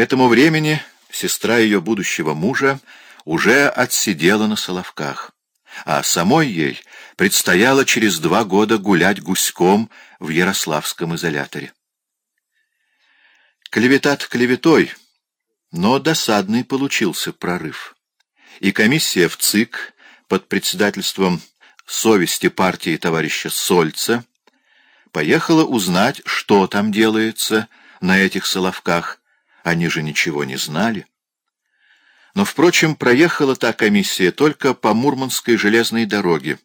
этому времени сестра ее будущего мужа уже отсидела на Соловках, а самой ей предстояло через два года гулять гуськом в Ярославском изоляторе. Клевета-то клеветой, но досадный получился прорыв. И комиссия в ЦИК под председательством совести партии товарища Сольца поехала узнать, что там делается на этих Соловках. Они же ничего не знали. Но, впрочем, проехала та комиссия только по Мурманской железной дороге,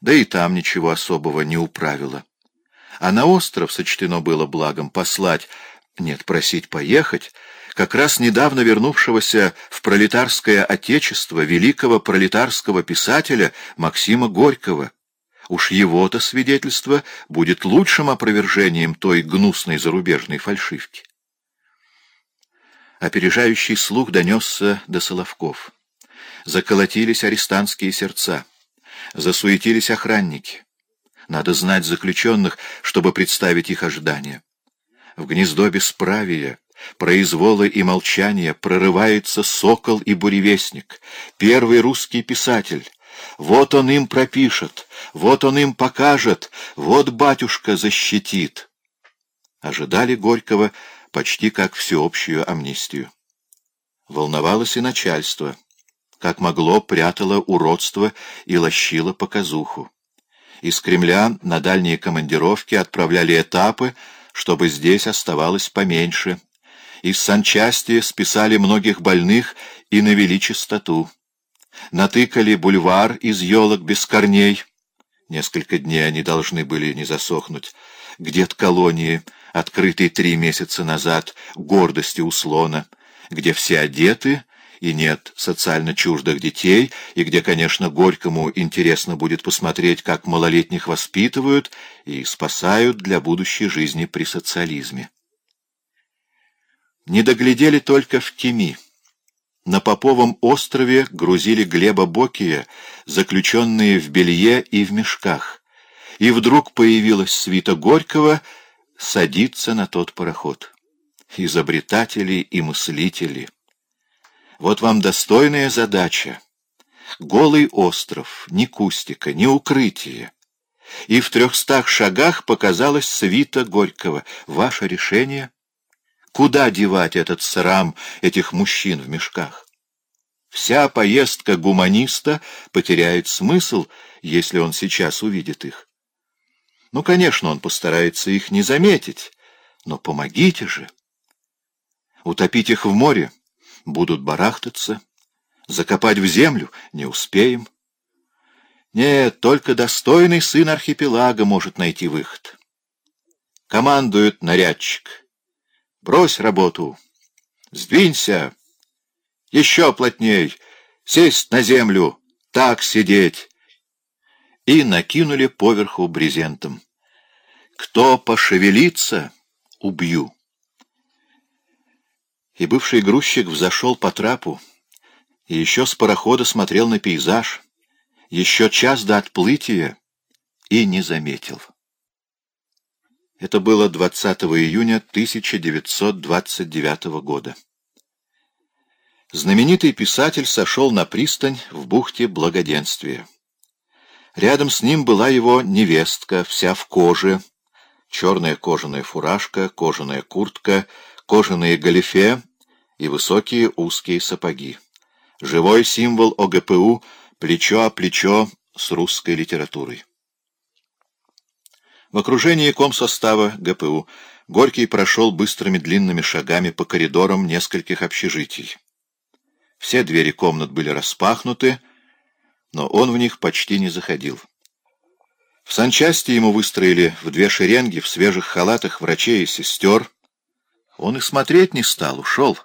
да и там ничего особого не управила. А на остров сочтено было благом послать, нет, просить поехать, как раз недавно вернувшегося в пролетарское отечество великого пролетарского писателя Максима Горького. Уж его-то свидетельство будет лучшим опровержением той гнусной зарубежной фальшивки. Опережающий слух донесся до Соловков. Заколотились арестантские сердца. Засуетились охранники. Надо знать заключенных, чтобы представить их ожидания. В гнездо бесправия, произвола и молчания прорывается сокол и буревестник, первый русский писатель. Вот он им пропишет, вот он им покажет, вот батюшка защитит. Ожидали Горького почти как всеобщую амнистию. Волновалось и начальство. Как могло, прятало уродство и лощило показуху. Из Кремля на дальние командировки отправляли этапы, чтобы здесь оставалось поменьше. Из санчасти списали многих больных и навели чистоту. Натыкали бульвар из елок без корней. Несколько дней они должны были не засохнуть. Где-то колонии — открытый три месяца назад гордости у слона, где все одеты и нет социально чуждых детей, и где, конечно, Горькому интересно будет посмотреть, как малолетних воспитывают и спасают для будущей жизни при социализме. Не доглядели только в Кеми. На Поповом острове грузили Глеба Бокия, заключенные в белье и в мешках. И вдруг появилась свита Горького — садиться на тот пароход. Изобретатели и мыслители. Вот вам достойная задача. Голый остров, ни кустика, ни укрытия. И в трехстах шагах показалась свита Горького. Ваше решение? Куда девать этот срам этих мужчин в мешках? Вся поездка гуманиста потеряет смысл, если он сейчас увидит их. Ну, конечно, он постарается их не заметить, но помогите же. Утопить их в море будут барахтаться, закопать в землю не успеем. Нет, только достойный сын архипелага может найти выход. Командует нарядчик. Брось работу. Сдвинься. Еще плотней. Сесть на землю. Так сидеть и накинули поверху брезентом. «Кто пошевелится, убью!» И бывший грузчик взошел по трапу, и еще с парохода смотрел на пейзаж, еще час до отплытия, и не заметил. Это было 20 июня 1929 года. Знаменитый писатель сошел на пристань в бухте Благоденствия. Рядом с ним была его невестка, вся в коже, черная кожаная фуражка, кожаная куртка, кожаные галифе и высокие узкие сапоги. Живой символ ОГПУ плечо о плечо с русской литературой. В окружении комсостава ГПУ Горький прошел быстрыми длинными шагами по коридорам нескольких общежитий. Все двери комнат были распахнуты, но он в них почти не заходил. В санчасти ему выстроили в две шеренги в свежих халатах врачей и сестер. Он и смотреть не стал, ушел.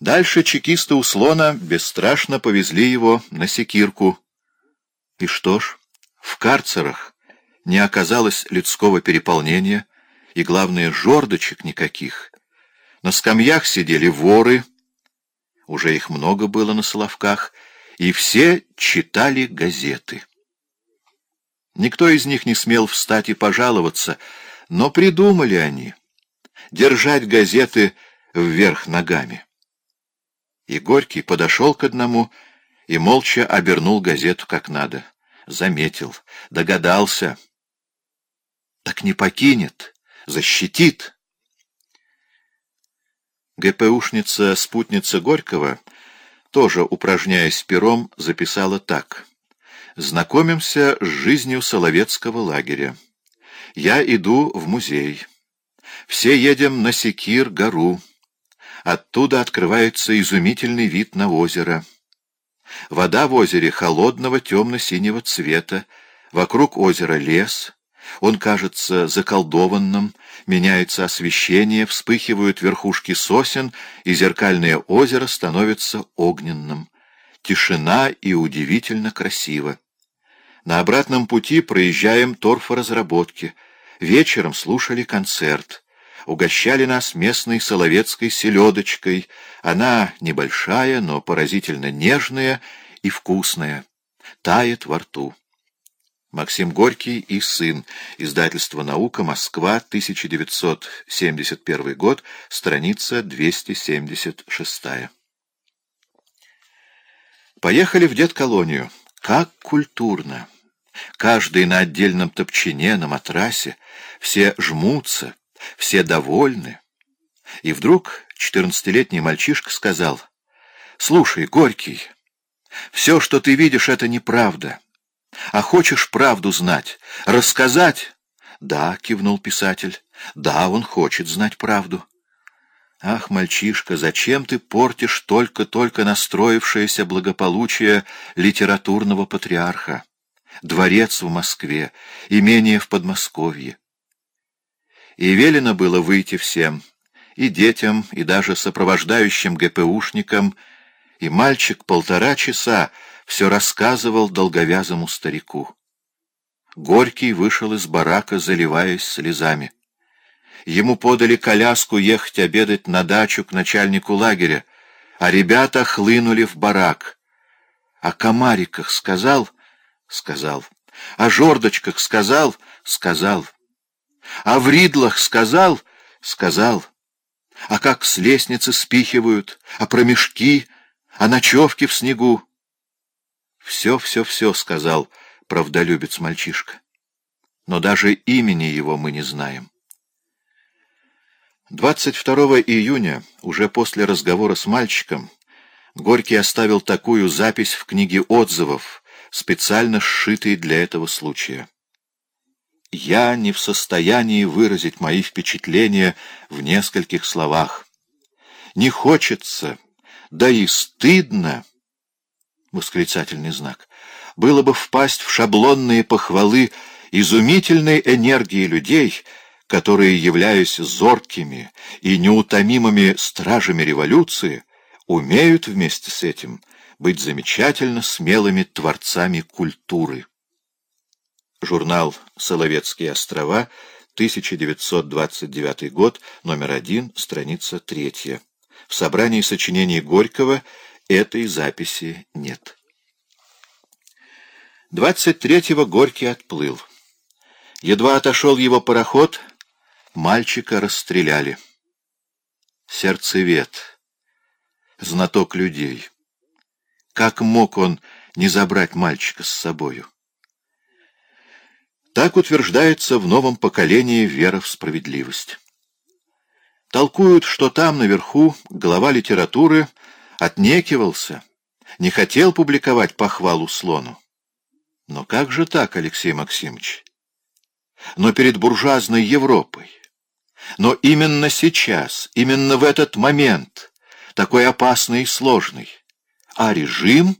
Дальше чекисты у слона бесстрашно повезли его на секирку. И что ж, в карцерах не оказалось людского переполнения, и, главное, жордочек никаких. На скамьях сидели воры, уже их много было на Соловках, и все читали газеты. Никто из них не смел встать и пожаловаться, но придумали они. Держать газеты вверх ногами. И Горький подошел к одному и молча обернул газету как надо. Заметил, догадался. Так не покинет, защитит. ГПУшница, спутница Горького, тоже упражняясь пером, записала так. «Знакомимся с жизнью Соловецкого лагеря. Я иду в музей. Все едем на Секир-гору. Оттуда открывается изумительный вид на озеро. Вода в озере холодного темно-синего цвета, вокруг озера лес, он кажется заколдованным, меняется освещение, вспыхивают верхушки сосен, и зеркальное озеро становится огненным. Тишина и удивительно красиво. На обратном пути проезжаем торфоразработки. Вечером слушали концерт. Угощали нас местной соловецкой селедочкой. Она небольшая, но поразительно нежная и вкусная. Тает во рту. Максим Горький и сын. Издательство «Наука», Москва, 1971 год, страница 276. Поехали в дед-колонию. Как культурно! Каждый на отдельном топчине, на матрасе. Все жмутся, все довольны. И вдруг четырнадцатилетний мальчишка сказал, «Слушай, Горький, все, что ты видишь, — это неправда». А хочешь правду знать? Рассказать? Да, кивнул писатель. Да, он хочет знать правду. Ах, мальчишка, зачем ты портишь только-только настроившееся благополучие литературного патриарха? Дворец в Москве, имение в Подмосковье. И велено было выйти всем, и детям, и даже сопровождающим ГПУшникам, и мальчик полтора часа все рассказывал долговязому старику. Горький вышел из барака, заливаясь слезами. Ему подали коляску ехать обедать на дачу к начальнику лагеря, а ребята хлынули в барак. О комариках сказал? Сказал. О жердочках сказал? Сказал. О вридлах сказал? Сказал. А как с лестницы спихивают? А про мешки? А ночевки в снегу? Все, все, все, — сказал правдолюбец-мальчишка. Но даже имени его мы не знаем. 22 июня, уже после разговора с мальчиком, Горький оставил такую запись в книге отзывов, специально сшитой для этого случая. «Я не в состоянии выразить мои впечатления в нескольких словах. Не хочется, да и стыдно» восклицательный знак, было бы впасть в шаблонные похвалы изумительной энергии людей, которые, являясь зоркими и неутомимыми стражами революции, умеют вместе с этим быть замечательно смелыми творцами культуры. Журнал «Соловецкие острова», 1929 год, номер один, страница третья. В собрании сочинений Горького Этой записи нет. 23-го Горький отплыл. Едва отошел его пароход, мальчика расстреляли. Сердцевед, знаток людей. Как мог он не забрать мальчика с собою? Так утверждается в новом поколении вера в справедливость. Толкуют, что там, наверху, глава литературы — отнекивался, не хотел публиковать похвалу слону. Но как же так, Алексей Максимович? Но перед буржуазной Европой. Но именно сейчас, именно в этот момент, такой опасный и сложный. А режим?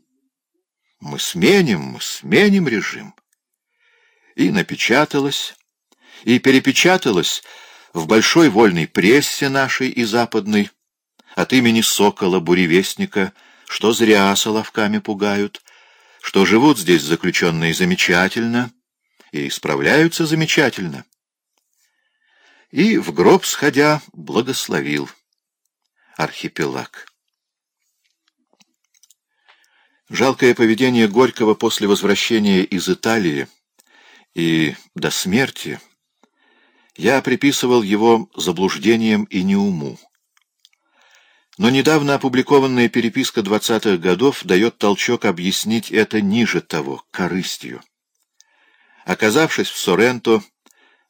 Мы сменим, мы сменим режим. И напечаталось, и перепечаталось в большой вольной прессе нашей и западной, от имени сокола-буревестника, что зря соловками пугают, что живут здесь заключенные замечательно и справляются замечательно. И в гроб сходя благословил архипелаг. Жалкое поведение Горького после возвращения из Италии и до смерти я приписывал его заблуждениям и неуму. Но недавно опубликованная переписка 20-х годов дает толчок объяснить это ниже того, корыстью. Оказавшись в Соренто,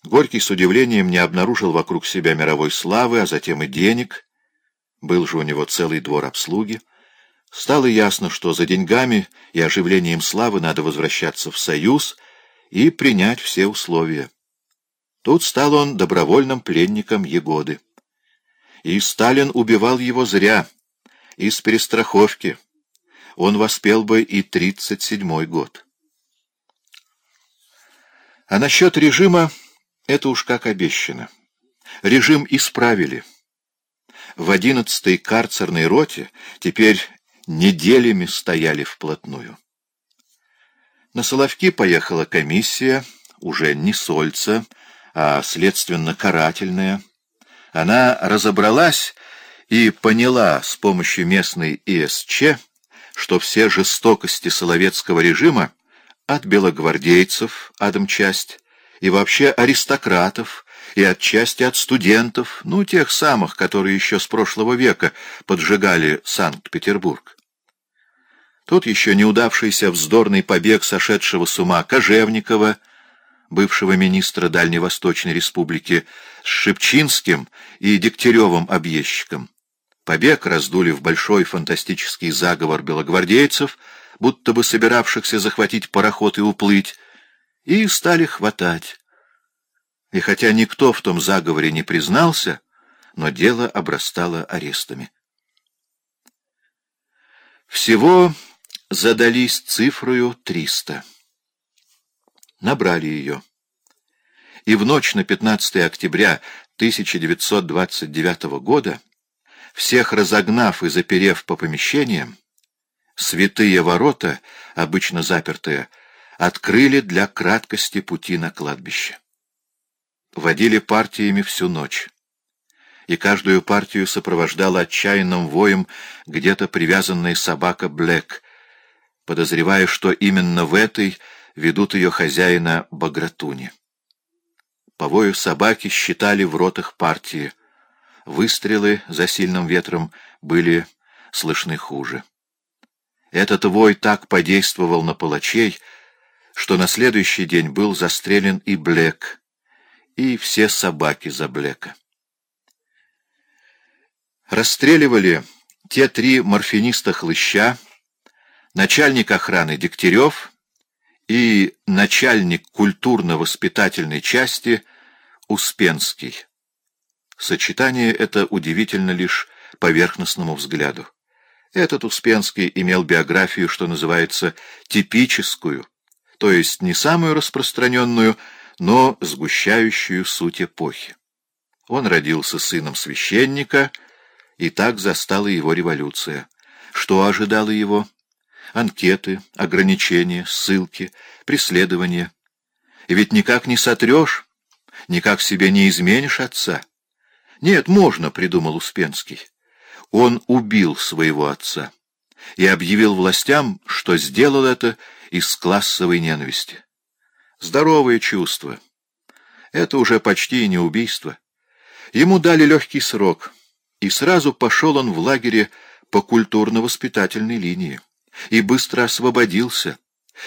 Горький с удивлением не обнаружил вокруг себя мировой славы, а затем и денег. Был же у него целый двор обслуги. Стало ясно, что за деньгами и оживлением славы надо возвращаться в Союз и принять все условия. Тут стал он добровольным пленником Егоды. И Сталин убивал его зря, из перестраховки. Он воспел бы и тридцать седьмой год. А насчет режима это уж как обещано. Режим исправили. В одиннадцатой карцерной роте теперь неделями стояли вплотную. На Соловки поехала комиссия, уже не Сольца, а следственно-карательная. Она разобралась и поняла с помощью местной ИСЧ, что все жестокости соловецкого режима от белогвардейцев, Адамчасть, и вообще аристократов, и отчасти от студентов, ну, тех самых, которые еще с прошлого века поджигали Санкт-Петербург. Тут еще неудавшийся вздорный побег сошедшего с ума Кожевникова, бывшего министра Дальневосточной Республики, с Шепчинским и Дегтяревым объездчиком. Побег раздули в большой фантастический заговор белогвардейцев, будто бы собиравшихся захватить пароход и уплыть, и стали хватать. И хотя никто в том заговоре не признался, но дело обрастало арестами. Всего задались цифрою триста. Набрали ее. И в ночь на 15 октября 1929 года, всех разогнав и заперев по помещениям, святые ворота, обычно запертые, открыли для краткости пути на кладбище. Водили партиями всю ночь. И каждую партию сопровождала отчаянным воем где-то привязанная собака Блэк, подозревая, что именно в этой ведут ее хозяина Багратуни. По вою собаки считали в ротах партии. Выстрелы за сильным ветром были слышны хуже. Этот вой так подействовал на палачей, что на следующий день был застрелен и Блек, и все собаки за Блека. Расстреливали те три морфиниста-хлыща, начальник охраны Дегтярев и начальник культурно-воспитательной части Успенский. Сочетание это удивительно лишь поверхностному взгляду. Этот Успенский имел биографию, что называется, типическую, то есть не самую распространенную, но сгущающую суть эпохи. Он родился сыном священника, и так застала его революция. Что ожидало его? Анкеты, ограничения, ссылки, преследования. И ведь никак не сотрешь, никак себе не изменишь отца. Нет, можно, придумал Успенский. Он убил своего отца и объявил властям, что сделал это из классовой ненависти. Здоровое чувство. Это уже почти не убийство. Ему дали легкий срок, и сразу пошел он в лагере по культурно-воспитательной линии, и быстро освободился.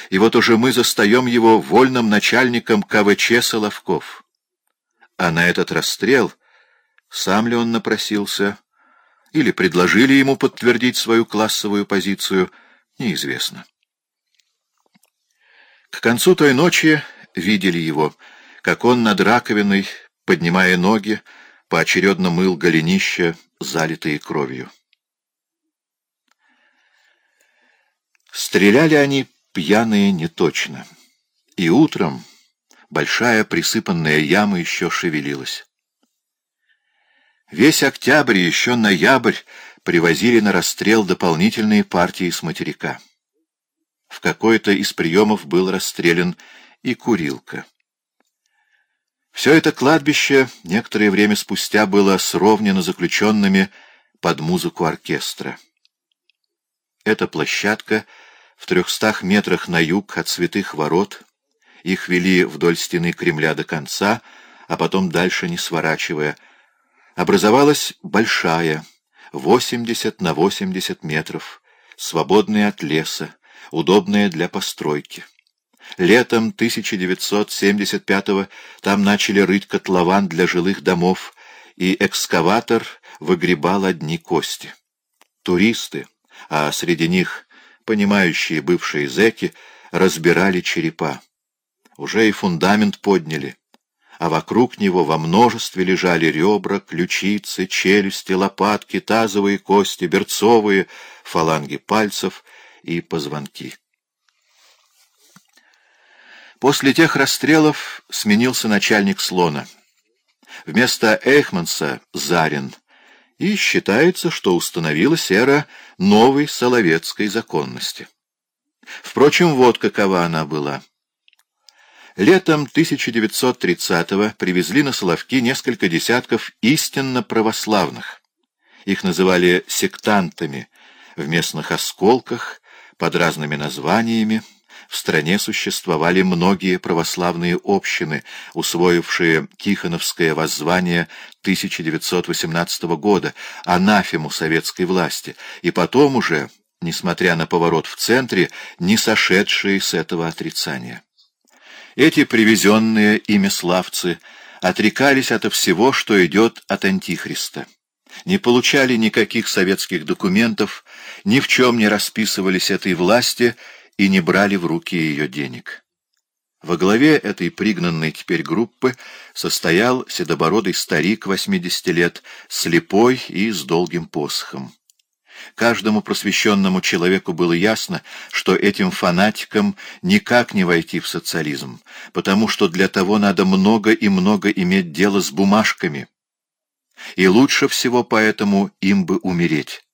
И вот уже мы застаем его вольным начальником КВЧ Соловков. А на этот расстрел, сам ли он напросился, или предложили ему подтвердить свою классовую позицию, неизвестно. К концу той ночи видели его, как он над раковиной, поднимая ноги, поочередно мыл голенища, залитые кровью. Стреляли они пьяные неточно. И утром большая присыпанная яма еще шевелилась. Весь октябрь и еще ноябрь привозили на расстрел дополнительные партии с материка. В какой-то из приемов был расстрелян и курилка. Все это кладбище некоторое время спустя было сровнено заключенными под музыку оркестра. Эта площадка в трехстах метрах на юг от святых ворот, их вели вдоль стены Кремля до конца, а потом дальше не сворачивая, образовалась большая, 80 на 80 метров, свободные от леса, удобные для постройки. Летом 1975-го там начали рыть котлован для жилых домов, и экскаватор выгребал одни кости. Туристы, а среди них понимающие бывшие зэки, разбирали черепа. Уже и фундамент подняли, а вокруг него во множестве лежали ребра, ключицы, челюсти, лопатки, тазовые кости, берцовые, фаланги пальцев и позвонки. После тех расстрелов сменился начальник слона. Вместо Эйхманса — Зарин. И считается, что установилась эра новой соловецкой законности. Впрочем, вот какова она была. Летом 1930-го привезли на Соловки несколько десятков истинно православных. Их называли сектантами в местных осколках, под разными названиями, в стране существовали многие православные общины, усвоившие Тихоновское воззвание 1918 года, анафему советской власти, и потом уже, несмотря на поворот в центре, не сошедшие с этого отрицания. Эти привезенные ими славцы отрекались от всего, что идет от Антихриста не получали никаких советских документов, ни в чем не расписывались этой власти и не брали в руки ее денег. Во главе этой пригнанной теперь группы состоял седобородый старик 80 лет, слепой и с долгим посохом. Каждому просвещенному человеку было ясно, что этим фанатикам никак не войти в социализм, потому что для того надо много и много иметь дело с бумажками. И лучше всего поэтому им бы умереть.